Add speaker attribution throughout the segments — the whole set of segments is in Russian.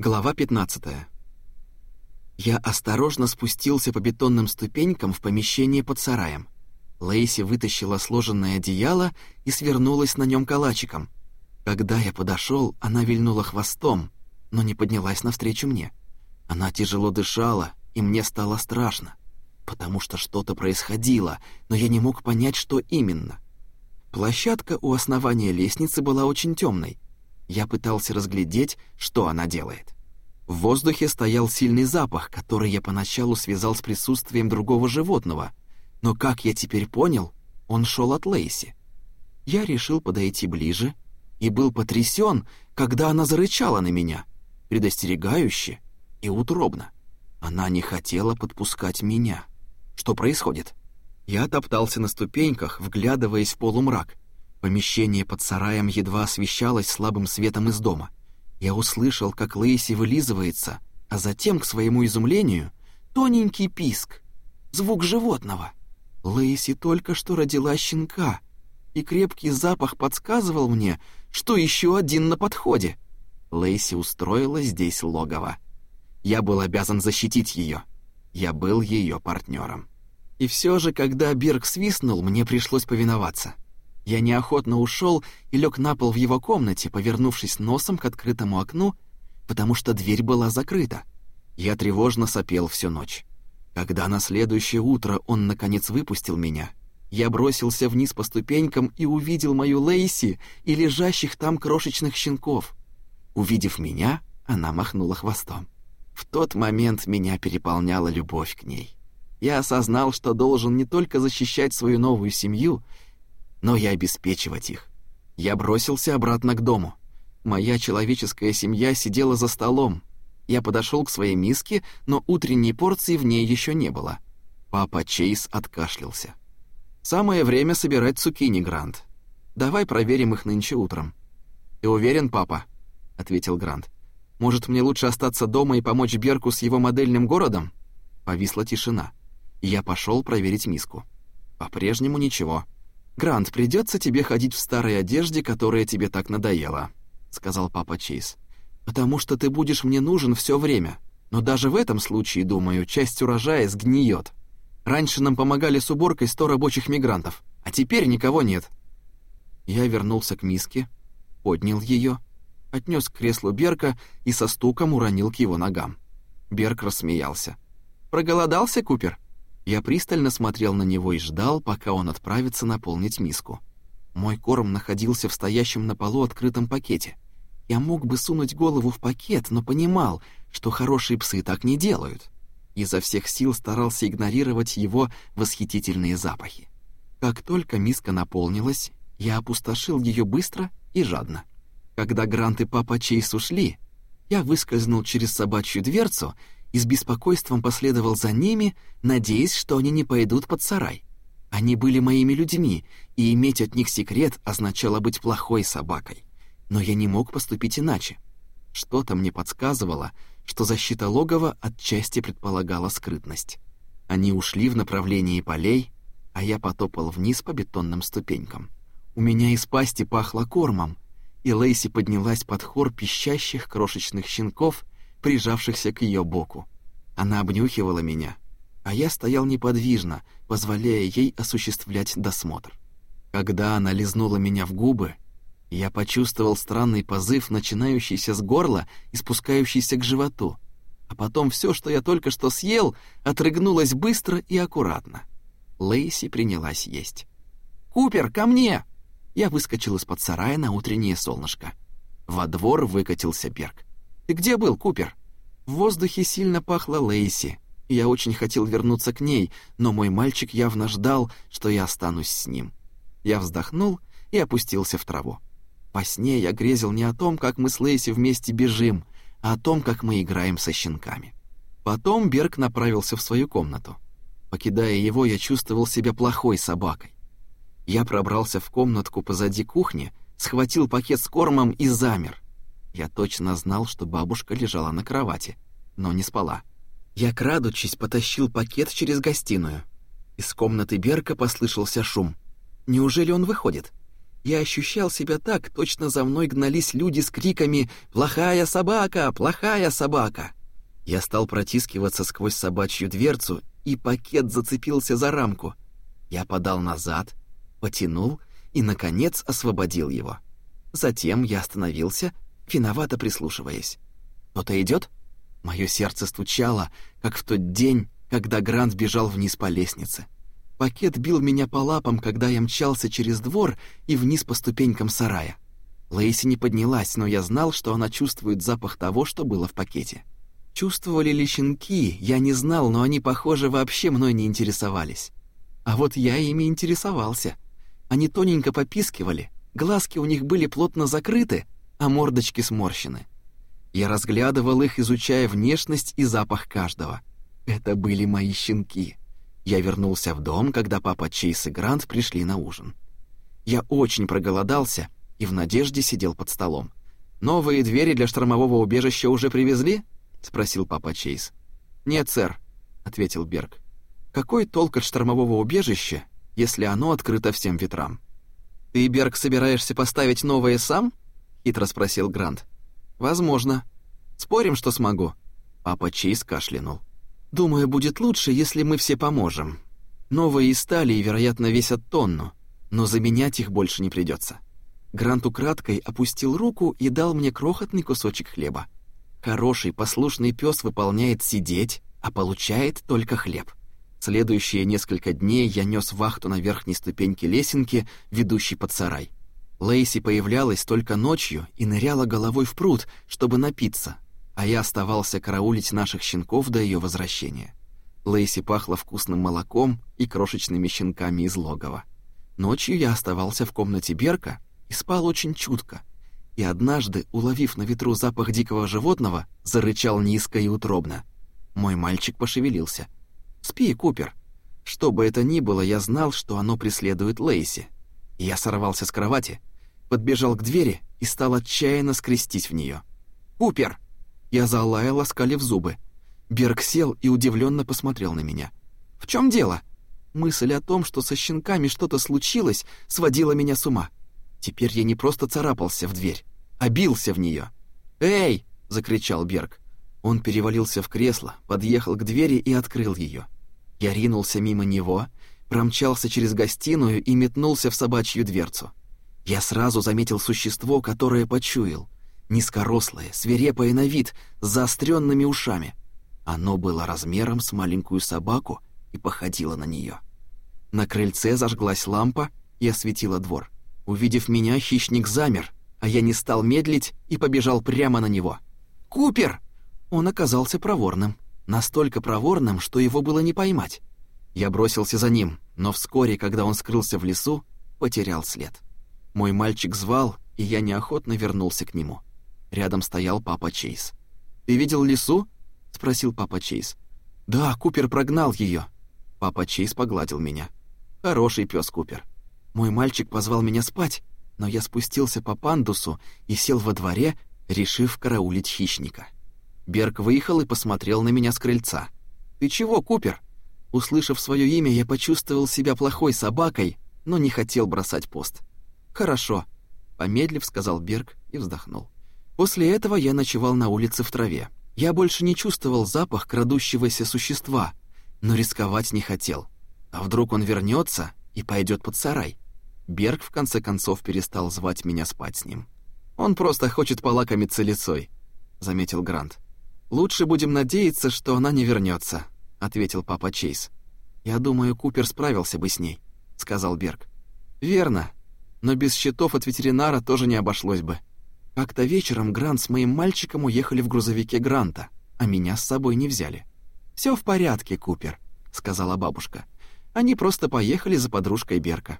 Speaker 1: Глава 15. Я осторожно спустился по бетонным ступенькам в помещение под сараем. Лейси вытащила сложенное одеяло и свернулась на нем калачиком. Когда я подошел, она вильнула хвостом, но не поднялась навстречу мне. Она тяжело дышала, и мне стало страшно, потому что что-то происходило, но я не мог понять, что именно. Площадка у основания лестницы была очень темной, я пытался разглядеть, что она делает. В воздухе стоял сильный запах, который я поначалу связал с присутствием другого животного, но, как я теперь понял, он шел от Лейси. Я решил подойти ближе и был потрясен, когда она зарычала на меня, предостерегающе и утробно. Она не хотела подпускать меня. Что происходит? Я топтался на ступеньках, вглядываясь в полумрак — Помещение под сараем едва освещалось слабым светом из дома. Я услышал, как Лейси вылизывается, а затем, к своему изумлению, тоненький писк, звук животного. Лейси только что родила щенка, и крепкий запах подсказывал мне, что еще один на подходе. Лейси устроила здесь логово. Я был обязан защитить ее. Я был ее партнером. И все же, когда Бирк свистнул, мне пришлось повиноваться — я неохотно ушел и лег на пол в его комнате, повернувшись носом к открытому окну, потому что дверь была закрыта. Я тревожно сопел всю ночь. Когда на следующее утро он, наконец, выпустил меня, я бросился вниз по ступенькам и увидел мою Лейси и лежащих там крошечных щенков. Увидев меня, она махнула хвостом. В тот момент меня переполняла любовь к ней. Я осознал, что должен не только защищать свою новую семью — но и обеспечивать их. Я бросился обратно к дому. Моя человеческая семья сидела за столом. Я подошел к своей миске, но утренней порции в ней еще не было. Папа Чейз откашлялся. «Самое время собирать цукини, Грант. Давай проверим их нынче утром». «Ты уверен, папа?» — ответил Грант. «Может, мне лучше остаться дома и помочь Берку с его модельным городом?» Повисла тишина. Я пошел проверить миску. По-прежнему ничего. «Грант, придется тебе ходить в старой одежде, которая тебе так надоела», — сказал папа Чейз. «Потому что ты будешь мне нужен все время. Но даже в этом случае, думаю, часть урожая сгниет. Раньше нам помогали с уборкой сто рабочих мигрантов, а теперь никого нет». Я вернулся к миске, поднял ее, отнес к креслу Берка и со стуком уронил к его ногам. Берк рассмеялся. «Проголодался, Купер?» Я пристально смотрел на него и ждал, пока он отправится наполнить миску. Мой корм находился в стоящем на полу открытом пакете. Я мог бы сунуть голову в пакет, но понимал, что хорошие псы так не делают. Изо всех сил старался игнорировать его восхитительные запахи. Как только миска наполнилась, я опустошил ее быстро и жадно. Когда Грант и папа Чейз ушли, я выскользнул через собачью дверцу и с беспокойством последовал за ними, надеясь, что они не пойдут под сарай. Они были моими людьми, и иметь от них секрет означало быть плохой собакой. Но я не мог поступить иначе. Что-то мне подсказывало, что защита логова отчасти предполагала скрытность. Они ушли в направлении полей, а я потопал вниз по бетонным ступенькам. У меня из пасти пахло кормом, и Лейси поднялась под хор пищащих крошечных щенков — прижавшихся к ее боку. Она обнюхивала меня, а я стоял неподвижно, позволяя ей осуществлять досмотр. Когда она лизнула меня в губы, я почувствовал странный позыв, начинающийся с горла и спускающийся к животу, а потом все, что я только что съел, отрыгнулось быстро и аккуратно. Лейси принялась есть. «Купер, ко мне!» Я выскочил из-под сарая на утреннее солнышко. Во двор выкатился Берг. «Ты где был, Купер?» В воздухе сильно пахло Лейси. Я очень хотел вернуться к ней, но мой мальчик явно ждал, что я останусь с ним. Я вздохнул и опустился в траву. По сне я грезил не о том, как мы с Лейси вместе бежим, а о том, как мы играем со щенками. Потом Берг направился в свою комнату. Покидая его, я чувствовал себя плохой собакой. Я пробрался в комнатку позади кухни, схватил пакет с кормом и замер — я точно знал, что бабушка лежала на кровати, но не спала. Я, крадучись, потащил пакет через гостиную. Из комнаты Берка послышался шум. Неужели он выходит? Я ощущал себя так, точно за мной гнались люди с криками «Плохая собака! Плохая собака!». Я стал протискиваться сквозь собачью дверцу, и пакет зацепился за рамку. Я подал назад, потянул и, наконец, освободил его. Затем я остановился, виновато прислушиваясь. «Кто-то идет?» Мое сердце стучало, как в тот день, когда Грант бежал вниз по лестнице. Пакет бил меня по лапам, когда я мчался через двор и вниз по ступенькам сарая. Лейси не поднялась, но я знал, что она чувствует запах того, что было в пакете. Чувствовали ли щенки, я не знал, но они, похоже, вообще мной не интересовались. А вот я ими интересовался. Они тоненько попискивали, глазки у них были плотно закрыты, а мордочки сморщены. Я разглядывал их, изучая внешность и запах каждого. Это были мои щенки. Я вернулся в дом, когда папа Чейз и Грант пришли на ужин. Я очень проголодался и в надежде сидел под столом. «Новые двери для штормового убежища уже привезли?» — спросил папа Чейз. «Нет, сэр», — ответил Берг. «Какой толк от штормового убежища, если оно открыто всем ветрам?» «Ты, Берг, собираешься поставить новое сам?» — хитро спросил Грант. «Возможно. Спорим, что смогу?» Папа Чейз кашлянул. «Думаю, будет лучше, если мы все поможем. Новые из стали, вероятно, весят тонну, но заменять их больше не придется. Грант украдкой опустил руку и дал мне крохотный кусочек хлеба. Хороший, послушный пес выполняет сидеть, а получает только хлеб. Следующие несколько дней я нес вахту на верхней ступеньке лесенки, ведущей под сарай. Лейси появлялась только ночью и ныряла головой в пруд, чтобы напиться, а я оставался караулить наших щенков до ее возвращения. Лейси пахла вкусным молоком и крошечными щенками из логова. Ночью я оставался в комнате Берка и спал очень чутко, и однажды, уловив на ветру запах дикого животного, зарычал низко и утробно. Мой мальчик пошевелился. «Спи, Купер». Что бы это ни было, я знал, что оно преследует Лейси. Я сорвался с кровати, подбежал к двери и стал отчаянно скрестись в нее. «Купер!» Я залаял, оскалив зубы. Берг сел и удивленно посмотрел на меня. «В чем дело?» Мысль о том, что со щенками что-то случилось, сводила меня с ума. Теперь я не просто царапался в дверь, а бился в нее. «Эй!» — закричал Берг. Он перевалился в кресло, подъехал к двери и открыл ее. Я ринулся мимо него, промчался через гостиную и метнулся в собачью дверцу. Я сразу заметил существо, которое почуял. Низкорослое, свирепое на вид, с заостренными ушами. Оно было размером с маленькую собаку и походило на нее. На крыльце зажглась лампа и осветила двор. Увидев меня, хищник замер, а я не стал медлить и побежал прямо на него. «Купер!» Он оказался проворным. Настолько проворным, что его было не поймать. Я бросился за ним, но вскоре, когда он скрылся в лесу, потерял след. Мой мальчик звал, и я неохотно вернулся к нему. Рядом стоял папа Чейз. «Ты видел лису?» — спросил папа Чейз. «Да, Купер прогнал ее. Папа Чейз погладил меня. «Хороший пес Купер. Мой мальчик позвал меня спать, но я спустился по пандусу и сел во дворе, решив караулить хищника. Берг выехал и посмотрел на меня с крыльца. «Ты чего, Купер?» Услышав свое имя, я почувствовал себя плохой собакой, но не хотел бросать пост. «Хорошо», — помедлив сказал Берг и вздохнул. После этого я ночевал на улице в траве. Я больше не чувствовал запах крадущегося существа, но рисковать не хотел. А вдруг он вернется и пойдет под сарай? Берг в конце концов перестал звать меня спать с ним. «Он просто хочет полакомиться лицой», — заметил Грант. «Лучше будем надеяться, что она не вернется», — ответил папа Чейз. «Я думаю, Купер справился бы с ней», — сказал Берг. «Верно, но без счетов от ветеринара тоже не обошлось бы. Как-то вечером Грант с моим мальчиком уехали в грузовике Гранта, а меня с собой не взяли. Все в порядке, Купер», — сказала бабушка. «Они просто поехали за подружкой Берка».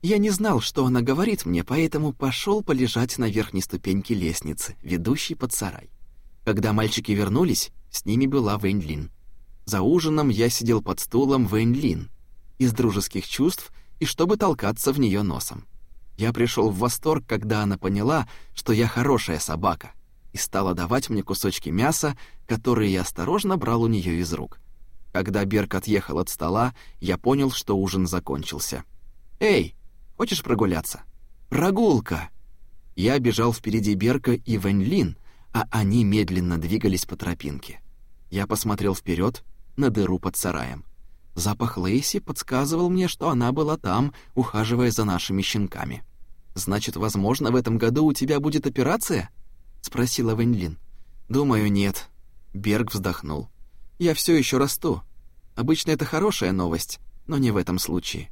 Speaker 1: Я не знал, что она говорит мне, поэтому пошел полежать на верхней ступеньке лестницы, ведущей под сарай. Когда мальчики вернулись, с ними была Вэньлин. За ужином я сидел под стулом Вэньлин из дружеских чувств и чтобы толкаться в нее носом. Я пришел в восторг, когда она поняла, что я хорошая собака, и стала давать мне кусочки мяса, которые я осторожно брал у нее из рук. Когда Берк отъехал от стола, я понял, что ужин закончился. «Эй, хочешь прогуляться?» Прогулка!» Я бежал впереди Берка и Вэньлин, а они медленно двигались по тропинке. Я посмотрел вперед на дыру под сараем. Запах Лейси подсказывал мне, что она была там, ухаживая за нашими щенками. «Значит, возможно, в этом году у тебя будет операция?» — спросила Вэньлин. «Думаю, нет». Берг вздохнул. «Я все еще расту. Обычно это хорошая новость, но не в этом случае.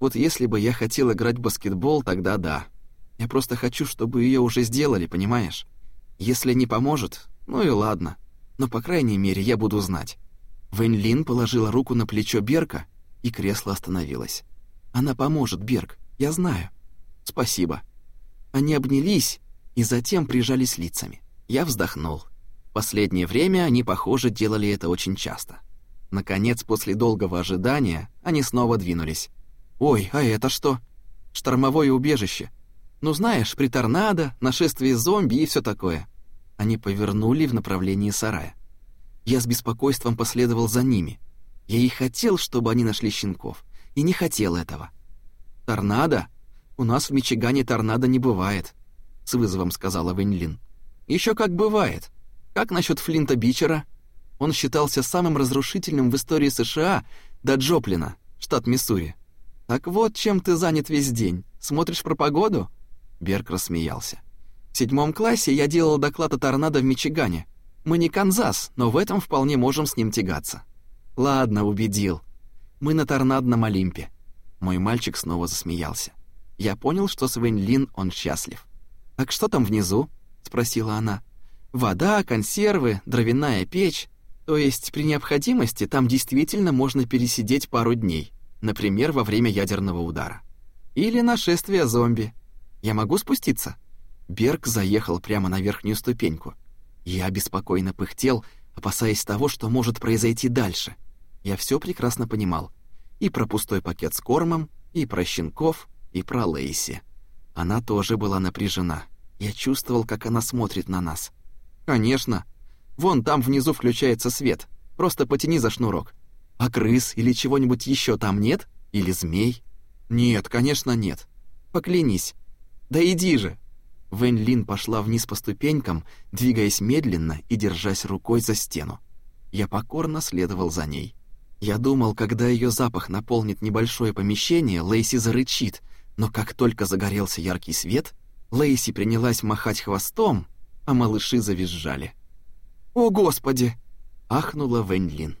Speaker 1: Вот если бы я хотел играть в баскетбол, тогда да. Я просто хочу, чтобы ее уже сделали, понимаешь? Если не поможет, ну и ладно. Но, по крайней мере, я буду знать». Вэнь положила руку на плечо Берка, и кресло остановилось. «Она поможет, Берг, я знаю». «Спасибо». Они обнялись и затем прижались лицами. Я вздохнул. Последнее время они, похоже, делали это очень часто. Наконец, после долгого ожидания, они снова двинулись. «Ой, а это что?» «Штормовое убежище. Ну знаешь, при торнадо, нашествии зомби и все такое». Они повернули в направлении сарая. Я с беспокойством последовал за ними. Я и хотел, чтобы они нашли щенков, и не хотел этого. «Торнадо? У нас в Мичигане торнадо не бывает», — с вызовом сказала Вэньлин. Еще как бывает. Как насчет Флинта Бичера?» Он считался самым разрушительным в истории США до Джоплина, штат Миссури. «Так вот, чем ты занят весь день? Смотришь про погоду?» Берг рассмеялся. «В седьмом классе я делал доклад о торнадо в Мичигане. Мы не Канзас, но в этом вполне можем с ним тягаться». «Ладно, убедил. Мы на торнадном Олимпе». Мой мальчик снова засмеялся. Я понял, что с Вэнь Лин он счастлив. «Так что там внизу?» — спросила она. «Вода, консервы, дровяная печь. То есть при необходимости там действительно можно пересидеть пару дней, например, во время ядерного удара. Или нашествия зомби. Я могу спуститься?» Берг заехал прямо на верхнюю ступеньку. Я беспокойно пыхтел, опасаясь того, что может произойти дальше. Я все прекрасно понимал. И про пустой пакет с кормом, и про щенков, и про Лейси. Она тоже была напряжена. Я чувствовал, как она смотрит на нас. «Конечно. Вон там внизу включается свет. Просто потяни за шнурок. А крыс или чего-нибудь еще там нет? Или змей?» «Нет, конечно, нет. Поклянись. Да иди же!» Вэнь Лин пошла вниз по ступенькам, двигаясь медленно и держась рукой за стену. Я покорно следовал за ней. Я думал, когда ее запах наполнит небольшое помещение, Лейси зарычит, но как только загорелся яркий свет, Лейси принялась махать хвостом, а малыши завизжали. «О, Господи!» — ахнула Вэнь Лин.